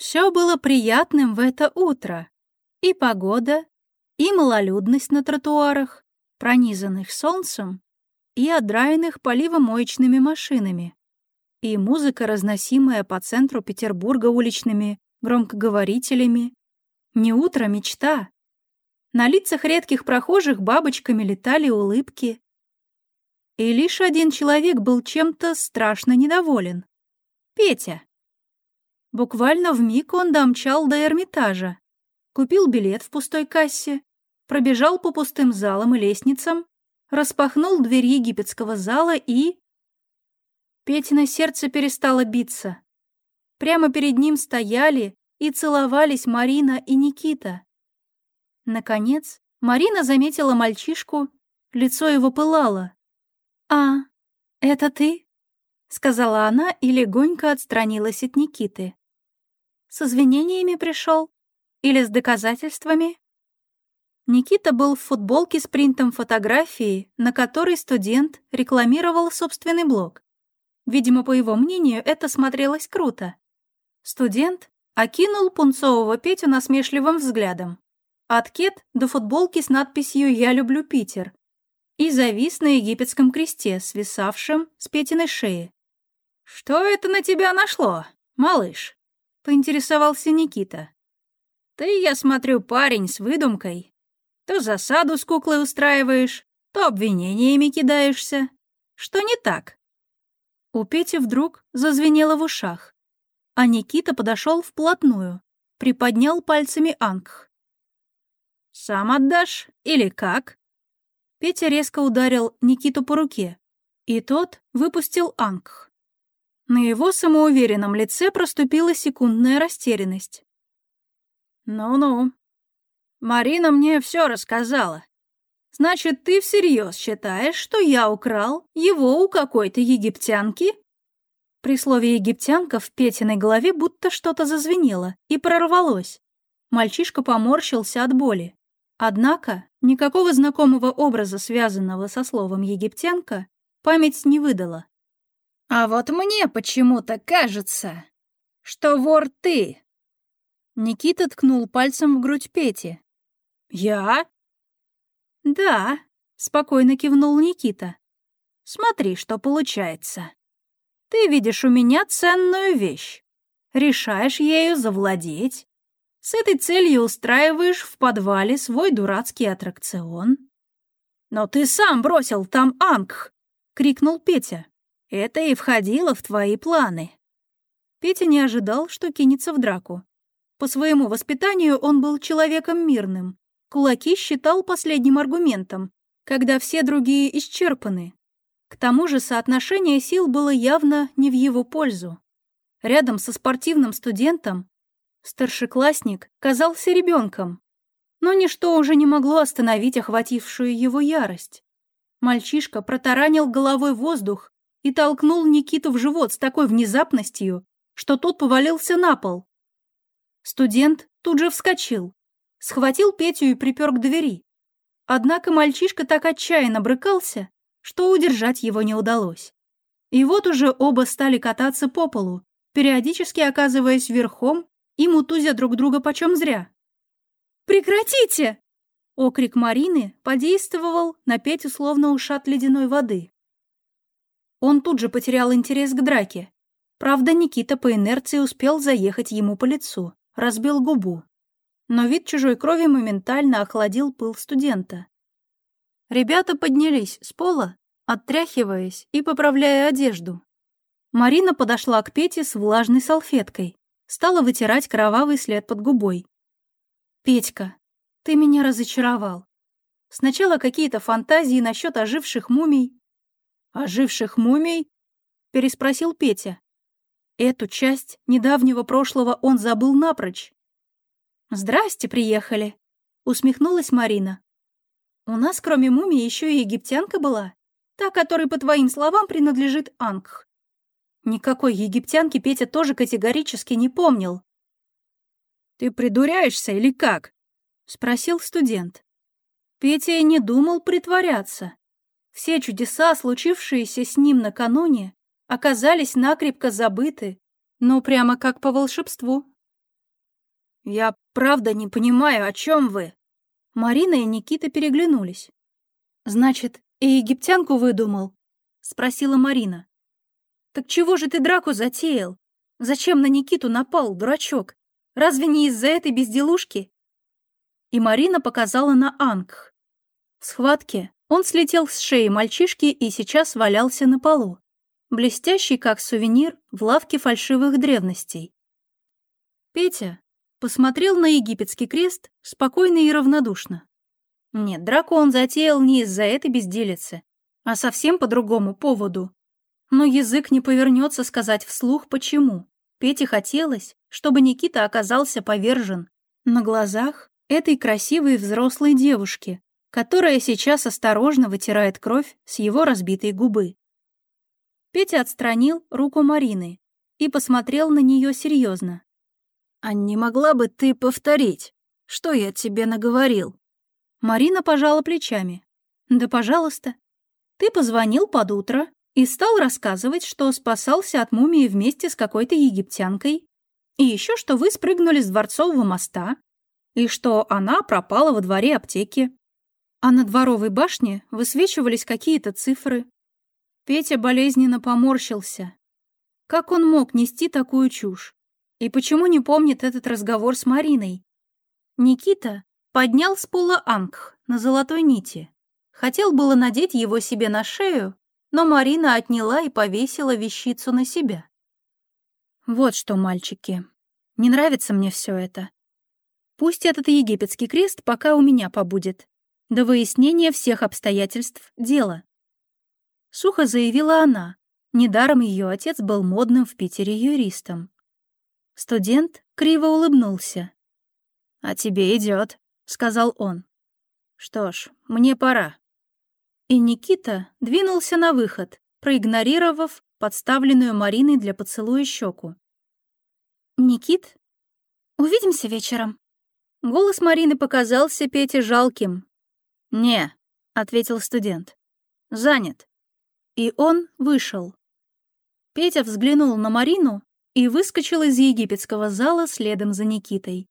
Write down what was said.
Все было приятным в это утро. И погода, и малолюдность на тротуарах, пронизанных солнцем, и отдраенных поливомоечными машинами, и музыка, разносимая по центру Петербурга уличными громкоговорителями. Не утро, мечта. На лицах редких прохожих бабочками летали улыбки. И лишь один человек был чем-то страшно недоволен. Петя. Буквально в миг он домчал до Эрмитажа, купил билет в пустой кассе, пробежал по пустым залам и лестницам, распахнул дверь египетского зала и... Петина сердце перестало биться. Прямо перед ним стояли и целовались Марина и Никита. Наконец, Марина заметила мальчишку, лицо его пылало. «А, это ты?» — сказала она и легонько отстранилась от Никиты. «С извинениями пришел? Или с доказательствами?» Никита был в футболке с принтом фотографии, на которой студент рекламировал собственный блог. Видимо, по его мнению, это смотрелось круто. Студент окинул пунцового Петю насмешливым взглядом. От кет до футболки с надписью «Я люблю Питер» и завис на египетском кресте, свисавшем с Петиной шеи. «Что это на тебя нашло, малыш?» — поинтересовался Никита. «Ты, я смотрю, парень с выдумкой. То засаду с куклой устраиваешь, то обвинениями кидаешься. Что не так?» У Пети вдруг зазвенело в ушах, а Никита подошел вплотную, приподнял пальцами Ангх. «Сам отдашь или как?» Петя резко ударил Никиту по руке, и тот выпустил Ангх. На его самоуверенном лице проступила секундная растерянность. «Ну-ну. Марина мне все рассказала. Значит, ты всерьез считаешь, что я украл его у какой-то египтянки?» При слове «египтянка» в Петиной голове будто что-то зазвенело и прорвалось. Мальчишка поморщился от боли. Однако никакого знакомого образа, связанного со словом «египтянка», память не выдала. «А вот мне почему-то кажется, что вор ты!» Никита ткнул пальцем в грудь Пети. «Я?» «Да», — спокойно кивнул Никита. «Смотри, что получается. Ты видишь у меня ценную вещь, решаешь ею завладеть, с этой целью устраиваешь в подвале свой дурацкий аттракцион». «Но ты сам бросил там Ангх!» — крикнул Петя. «Это и входило в твои планы». Петя не ожидал, что кинется в драку. По своему воспитанию он был человеком мирным, Кулаки считал последним аргументом, когда все другие исчерпаны. К тому же соотношение сил было явно не в его пользу. Рядом со спортивным студентом старшеклассник казался ребенком, но ничто уже не могло остановить охватившую его ярость. Мальчишка протаранил головой воздух и толкнул Никиту в живот с такой внезапностью, что тот повалился на пол. Студент тут же вскочил, схватил Петю и припер к двери. Однако мальчишка так отчаянно брыкался, что удержать его не удалось. И вот уже оба стали кататься по полу, периодически оказываясь верхом и мутузя друг друга почем зря. «Прекратите!» Окрик Марины подействовал на Петю словно ушат ледяной воды. Он тут же потерял интерес к драке. Правда, Никита по инерции успел заехать ему по лицу, разбил губу но вид чужой крови моментально охладил пыл студента. Ребята поднялись с пола, оттряхиваясь и поправляя одежду. Марина подошла к Пете с влажной салфеткой, стала вытирать кровавый след под губой. «Петька, ты меня разочаровал. Сначала какие-то фантазии насчет оживших мумий». «Оживших мумий?» — переспросил Петя. Эту часть недавнего прошлого он забыл напрочь. «Здрасте, приехали», — усмехнулась Марина. «У нас, кроме мумии, еще и египтянка была, та, которой, по твоим словам, принадлежит Ангх. Никакой египтянки Петя тоже категорически не помнил». «Ты придуряешься или как?» — спросил студент. Петя не думал притворяться. Все чудеса, случившиеся с ним накануне, оказались накрепко забыты, но прямо как по волшебству. Я правда не понимаю, о чем вы?» Марина и Никита переглянулись. «Значит, и египтянку выдумал?» — спросила Марина. «Так чего же ты драку затеял? Зачем на Никиту напал, дурачок? Разве не из-за этой безделушки?» И Марина показала на Ангх. В схватке он слетел с шеи мальчишки и сейчас валялся на полу, блестящий как сувенир в лавке фальшивых древностей. Петя посмотрел на египетский крест спокойно и равнодушно. Нет, драку он затеял не из-за этой безделицы, а совсем по другому поводу. Но язык не повернется сказать вслух, почему. Пете хотелось, чтобы Никита оказался повержен на глазах этой красивой взрослой девушки, которая сейчас осторожно вытирает кровь с его разбитой губы. Петя отстранил руку Марины и посмотрел на нее серьезно. «А не могла бы ты повторить, что я тебе наговорил?» Марина пожала плечами. «Да, пожалуйста. Ты позвонил под утро и стал рассказывать, что спасался от мумии вместе с какой-то египтянкой, и еще что вы спрыгнули с Дворцового моста, и что она пропала во дворе аптеки. А на дворовой башне высвечивались какие-то цифры. Петя болезненно поморщился. Как он мог нести такую чушь? И почему не помнит этот разговор с Мариной? Никита поднял с пола ангх на золотой нити. Хотел было надеть его себе на шею, но Марина отняла и повесила вещицу на себя. Вот что, мальчики, не нравится мне все это. Пусть этот египетский крест пока у меня побудет. До выяснения всех обстоятельств дела. Сухо заявила она. Недаром ее отец был модным в Питере юристом. Студент криво улыбнулся. «А тебе идет, сказал он. «Что ж, мне пора». И Никита двинулся на выход, проигнорировав подставленную Мариной для поцелуя щеку. «Никит, увидимся вечером». Голос Марины показался Пете жалким. «Не», — ответил студент. «Занят». И он вышел. Петя взглянул на Марину и выскочил из египетского зала следом за Никитой.